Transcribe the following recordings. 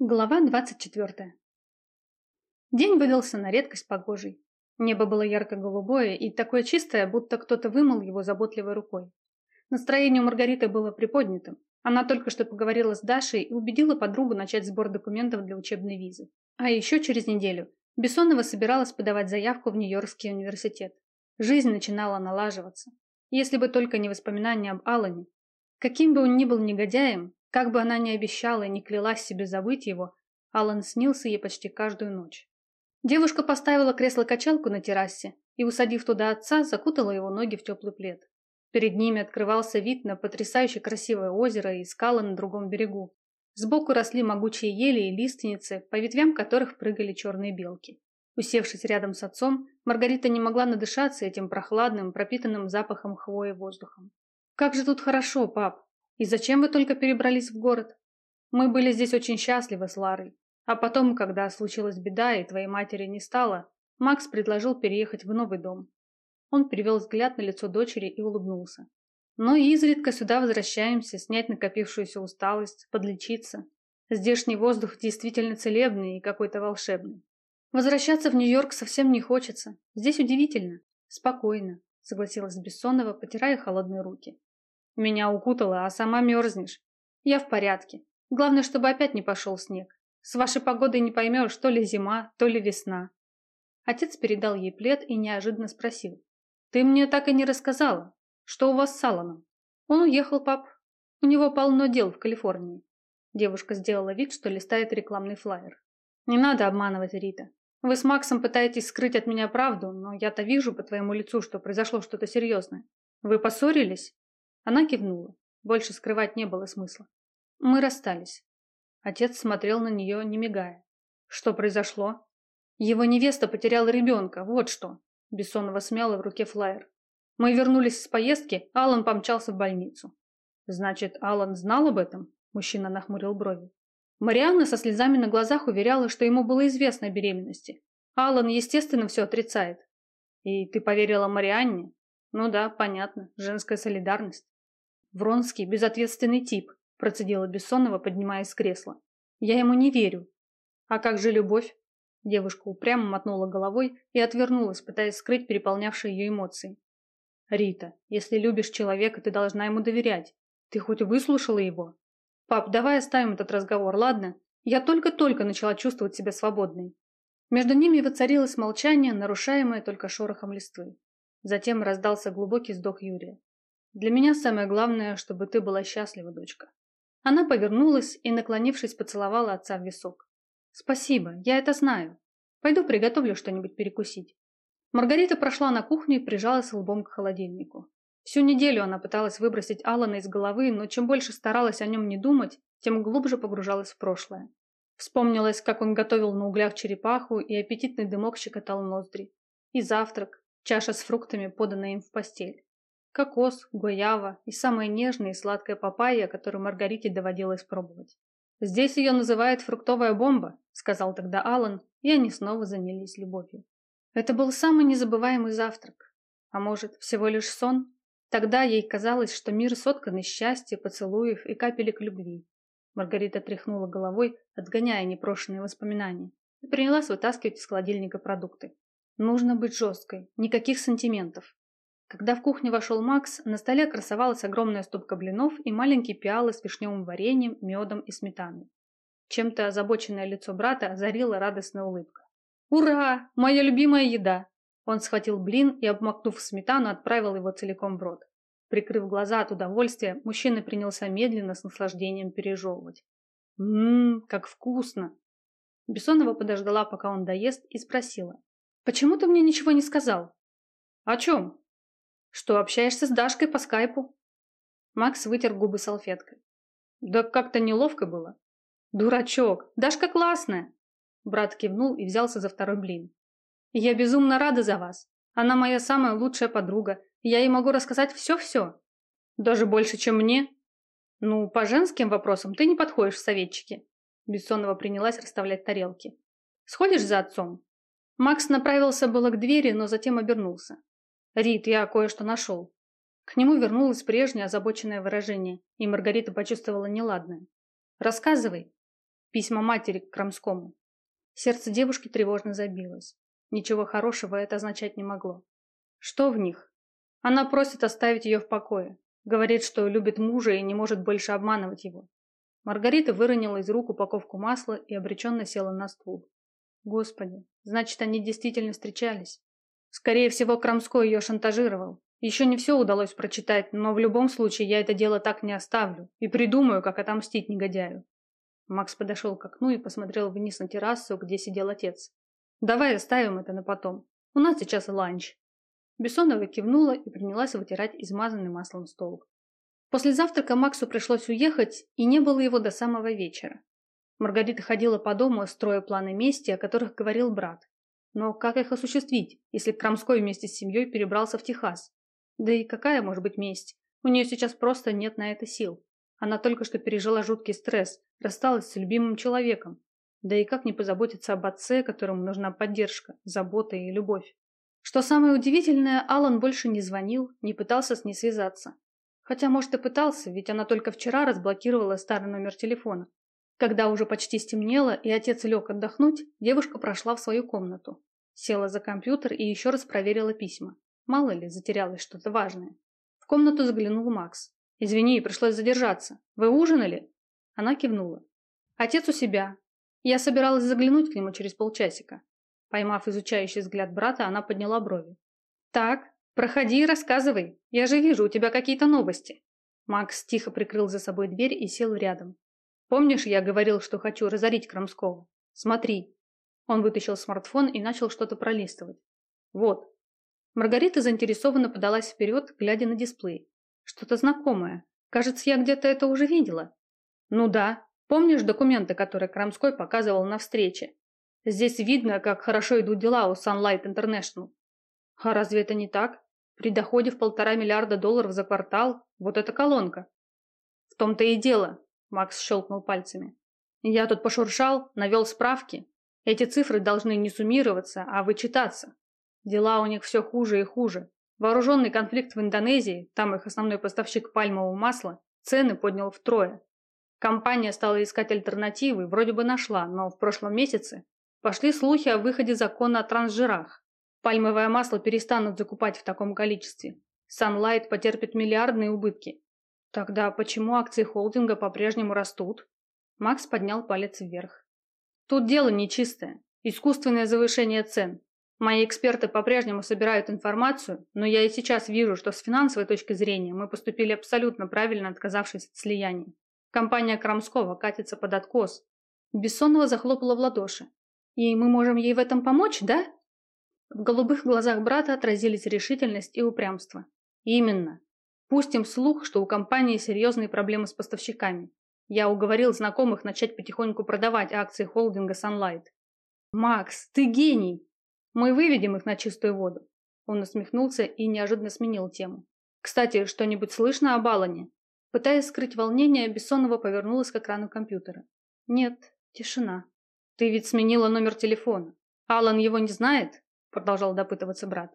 Глава 24. День выдался на редкость погожий. Небо было ярко-голубое и такое чистое, будто кто-то вымыл его заботливой рукой. Настроение у Маргариты было приподнятым. Она только что поговорила с Дашей и убедила подругу начать сбор документов для учебной визы. А еще через неделю Бессонова собиралась подавать заявку в Нью-Йоркский университет. Жизнь начинала налаживаться. Если бы только не воспоминания об Алане. Каким бы он ни был негодяем, как бы она ни обещала и не клялась себе забыть его, Алан снился ей почти каждую ночь. Девушка поставила кресло-качалку на террасе и, усадив туда отца, закутала его ноги в теплый плед. Перед ними открывался вид на потрясающе красивое озеро и скалы на другом берегу. Сбоку росли могучие ели и лиственницы, по ветвям которых прыгали черные белки. Усевшись рядом с отцом, Маргарита не могла надышаться этим прохладным, пропитанным запахом хвои воздухом. «Как же тут хорошо, пап!» И зачем вы только перебрались в город? Мы были здесь очень счастливы с Ларой. А потом, когда случилась беда и твоей матери не стало, Макс предложил переехать в новый дом. Он перевел взгляд на лицо дочери и улыбнулся. Но «Ну изредка сюда возвращаемся, снять накопившуюся усталость, подлечиться. Здешний воздух действительно целебный и какой-то волшебный. Возвращаться в Нью-Йорк совсем не хочется. Здесь удивительно. Спокойно, согласилась Бессонова, потирая холодные руки. Меня укутало, а сама мерзнешь. Я в порядке. Главное, чтобы опять не пошел снег. С вашей погодой не поймешь, то ли зима, то ли весна. Отец передал ей плед и неожиданно спросил. Ты мне так и не рассказала, что у вас с Алланом? Он уехал, пап. У него полно дел в Калифорнии. Девушка сделала вид, что листает рекламный флаер. Не надо обманывать Рита. Вы с Максом пытаетесь скрыть от меня правду, но я-то вижу по твоему лицу, что произошло что-то серьезное. Вы поссорились? Она кивнула. Больше скрывать не было смысла. Мы расстались. Отец смотрел на нее, не мигая. Что произошло? Его невеста потеряла ребенка, вот что. Бессонова смяла в руке флаер. Мы вернулись с поездки, Алан помчался в больницу. Значит, Алан знал об этом? Мужчина нахмурил брови. Марианна со слезами на глазах уверяла, что ему было известно о беременности. Алан, естественно, все отрицает. И ты поверила Марианне? Ну да, понятно, женская солидарность. Вронский – безответственный тип, процедила Бессонова, поднимаясь с кресла. Я ему не верю. А как же любовь? Девушка упрямо мотнула головой и отвернулась, пытаясь скрыть переполнявшие ее эмоции. «Рита, если любишь человека, ты должна ему доверять. Ты хоть выслушала его?» «Пап, давай оставим этот разговор, ладно? Я только-только начала чувствовать себя свободной». Между ними воцарилось молчание, нарушаемое только шорохом листвы. Затем раздался глубокий вздох Юрия. Для меня самое главное, чтобы ты была счастлива, дочка. Она повернулась и, наклонившись, поцеловала отца в висок. Спасибо, я это знаю. Пойду приготовлю что-нибудь перекусить. Маргарита прошла на кухню и прижалась лбом к холодильнику. Всю неделю она пыталась выбросить Алана из головы, но чем больше старалась о нем не думать, тем глубже погружалась в прошлое. Вспомнилось, как он готовил на углях черепаху, и аппетитный дымок щекотал ноздри. И завтрак, чаша с фруктами, поданная им в постель кокос, гуява и самая нежная и сладкая папайя, которую Маргарите доводилось пробовать. «Здесь ее называют фруктовая бомба», — сказал тогда Алан, и они снова занялись любовью. Это был самый незабываемый завтрак. А может, всего лишь сон? Тогда ей казалось, что мир соткан из счастья, поцелуев и капелек любви. Маргарита тряхнула головой, отгоняя непрошенные воспоминания, и принялась вытаскивать из холодильника продукты. Нужно быть жесткой, никаких сантиментов. Когда в кухню вошел Макс, на столе красовалась огромная стопка блинов и маленькие пиалы с вишневым вареньем, медом и сметаной. Чем-то озабоченное лицо брата озарила радостная улыбка. «Ура! Моя любимая еда!» Он схватил блин и, обмакнув в сметану, отправил его целиком в рот. Прикрыв глаза от удовольствия, мужчина принялся медленно с наслаждением пережевывать. «Ммм, как вкусно!» Бессонова подождала, пока он доест, и спросила. «Почему ты мне ничего не сказал?» «О чем?» Что общаешься с Дашкой по скайпу. Макс вытер губы салфеткой. Да как-то неловко было. Дурачок, Дашка классная. Брат кивнул и взялся за второй блин. Я безумно рада за вас. Она моя самая лучшая подруга. Я ей могу рассказать все-все. Даже больше, чем мне. Ну, по женским вопросам ты не подходишь в советчики. Бессонова принялась расставлять тарелки. Сходишь за отцом? Макс направился было к двери, но затем обернулся. «Рит, я кое-что нашел». К нему вернулось прежнее озабоченное выражение, и Маргарита почувствовала неладное. «Рассказывай». Письма матери к Крамскому. Сердце девушки тревожно забилось. Ничего хорошего это означать не могло. Что в них? Она просит оставить ее в покое. Говорит, что любит мужа и не может больше обманывать его. Маргарита выронила из рук упаковку масла и обреченно села на стул. Господи, значит, они действительно встречались. Скорее всего, Крамской ее шантажировал. Еще не все удалось прочитать, но в любом случае я это дело так не оставлю и придумаю, как отомстить негодяю. Макс подошел к окну и посмотрел вниз на террасу, где сидел отец. «Давай оставим это на потом. У нас сейчас ланч». Бессонова кивнула и принялась вытирать измазанный маслом стол. После завтрака Максу пришлось уехать, и не было его до самого вечера. Маргарита ходила по дому, строя планы мести, о которых говорил брат. Но как их осуществить, если Крамской вместе с семьей перебрался в Техас? Да и какая может быть месть? У нее сейчас просто нет на это сил. Она только что пережила жуткий стресс, рассталась с любимым человеком. Да и как не позаботиться об отце, которому нужна поддержка, забота и любовь? Что самое удивительное, Алан больше не звонил, не пытался с ней связаться. Хотя, может, и пытался, ведь она только вчера разблокировала старый номер телефона. Когда уже почти стемнело и отец лег отдохнуть, девушка прошла в свою комнату. Села за компьютер и еще раз проверила письма. Мало ли, затерялось что-то важное. В комнату заглянул Макс. «Извини, пришлось задержаться. Вы ужинали?» Она кивнула. «Отец у себя. Я собиралась заглянуть к нему через полчасика». Поймав изучающий взгляд брата, она подняла брови. «Так, проходи и рассказывай. Я же вижу, у тебя какие-то новости». Макс тихо прикрыл за собой дверь и сел рядом. «Помнишь, я говорил, что хочу разорить Крамского? Смотри». Он вытащил смартфон и начал что-то пролистывать. «Вот, Маргарита заинтересованно подалась вперед, глядя на дисплей. Что-то знакомое. Кажется, я где-то это уже видела. Ну да. Помнишь документы, которые Крамской показывал на встрече? Здесь видно, как хорошо идут дела у Sunlight International. А разве это не так? При доходе в полтора миллиарда долларов за квартал вот эта колонка. В том-то и дело, Макс щелкнул пальцами. Я тут пошуршал, навел справки. Эти цифры должны не суммироваться, а вычитаться. Дела у них все хуже и хуже. Вооруженный конфликт в Индонезии, там их основной поставщик пальмового масла, цены поднял втрое. Компания стала искать альтернативы, вроде бы нашла, но в прошлом месяце пошли слухи о выходе закона о трансжирах. Пальмовое масло перестанут закупать в таком количестве. Sunlight потерпит миллиардные убытки. Тогда почему акции холдинга по-прежнему растут? Макс поднял палец вверх. Тут дело нечистое. Искусственное завышение цен. Мои эксперты по-прежнему собирают информацию, но я и сейчас вижу, что с финансовой точки зрения мы поступили абсолютно правильно, отказавшись от слияния. Компания Крамского катится под откос. Бессонова захлопала в ладоши. И мы можем ей в этом помочь, да? В голубых глазах брата отразились решительность и упрямство. Именно. Пустим слух, что у компании серьезные проблемы с поставщиками. Я уговорил знакомых начать потихоньку продавать акции холдинга Sunlight. Макс, ты гений! Мы выведем их на чистую воду. Он усмехнулся и неожиданно сменил тему. Кстати, что-нибудь слышно об Алане? Пытаясь скрыть волнение, Бессонова повернулась к экрану компьютера. Нет, тишина. Ты ведь сменила номер телефона. Алан его не знает? Продолжал допытываться брат.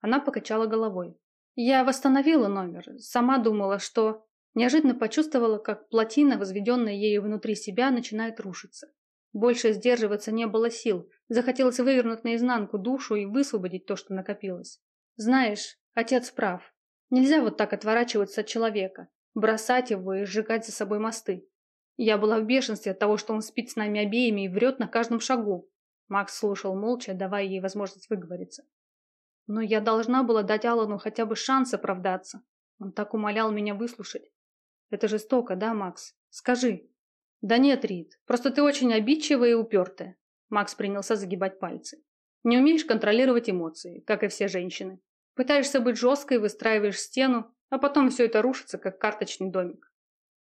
Она покачала головой. Я восстановила номер. Сама думала, что... Неожиданно почувствовала, как плотина, возведенная ею внутри себя, начинает рушиться. Больше сдерживаться не было сил. Захотелось вывернуть наизнанку душу и высвободить то, что накопилось. Знаешь, отец прав. Нельзя вот так отворачиваться от человека, бросать его и сжигать за собой мосты. Я была в бешенстве от того, что он спит с нами обеими и врет на каждом шагу. Макс слушал молча, давая ей возможность выговориться. Но я должна была дать Алану хотя бы шанс оправдаться. Он так умолял меня выслушать. Это жестоко, да, Макс? Скажи, «Да нет, Рид, просто ты очень обидчивая и упертая». Макс принялся загибать пальцы. «Не умеешь контролировать эмоции, как и все женщины. Пытаешься быть жесткой, выстраиваешь стену, а потом все это рушится, как карточный домик».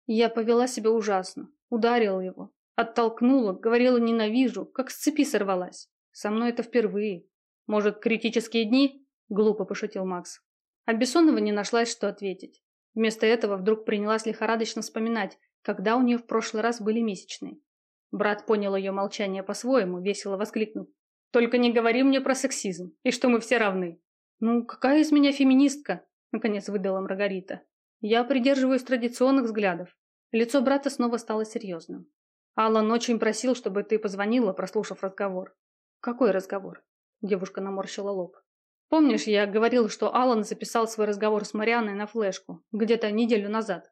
Я повела себя ужасно, ударила его, оттолкнула, говорила «ненавижу», как с цепи сорвалась. Со мной это впервые. Может, критические дни? Глупо пошутил Макс. А Бессонова не нашлась, что ответить. Вместо этого вдруг принялась лихорадочно вспоминать, когда у нее в прошлый раз были месячные. Брат понял ее молчание по-своему, весело воскликнув. «Только не говори мне про сексизм, и что мы все равны». «Ну, какая из меня феминистка?» – наконец выдала Маргарита. «Я придерживаюсь традиционных взглядов». Лицо брата снова стало серьезным. Алан очень просил, чтобы ты позвонила, прослушав разговор. Какой разговор? Девушка наморщила лоб. Помнишь, я говорил, что Алан записал свой разговор с Марианной на флешку, где-то неделю назад?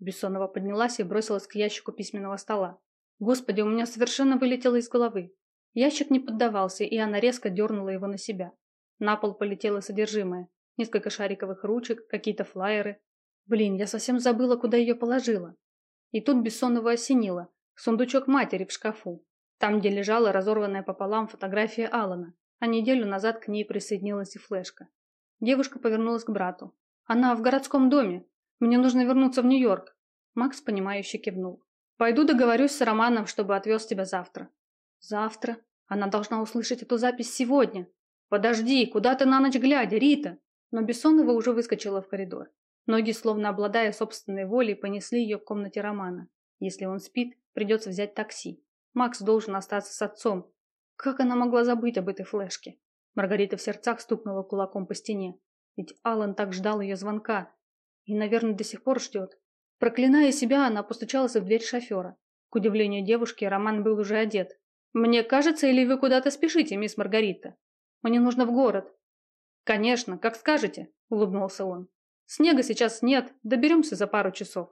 Бессонова поднялась и бросилась к ящику письменного стола. Господи, у меня совершенно вылетело из головы. Ящик не поддавался, и она резко дернула его на себя. На пол полетело содержимое. Несколько шариковых ручек, какие-то флаеры. Блин, я совсем забыла, куда ее положила. И тут Бессонова осенила. Сундучок матери в шкафу. Там, где лежала разорванная пополам фотография Алана, а неделю назад к ней присоединилась и флешка. Девушка повернулась к брату. «Она в городском доме. Мне нужно вернуться в Нью-Йорк». Макс, понимающе кивнул. «Пойду договорюсь с Романом, чтобы отвез тебя завтра». «Завтра? Она должна услышать эту запись сегодня». «Подожди, куда ты на ночь глядя, Рита?» Но Бессонова уже выскочила в коридор. Ноги, словно обладая собственной волей, понесли ее к комнате Романа. Если он спит, придется взять такси. Макс должен остаться с отцом. Как она могла забыть об этой флешке? Маргарита в сердцах стукнула кулаком по стене. Ведь Алан так ждал ее звонка. И, наверное, до сих пор ждет. Проклиная себя, она постучалась в дверь шофера. К удивлению девушки, Роман был уже одет. «Мне кажется, или вы куда-то спешите, мисс Маргарита? Мне нужно в город». «Конечно, как скажете», — улыбнулся он. «Снега сейчас нет, доберемся за пару часов».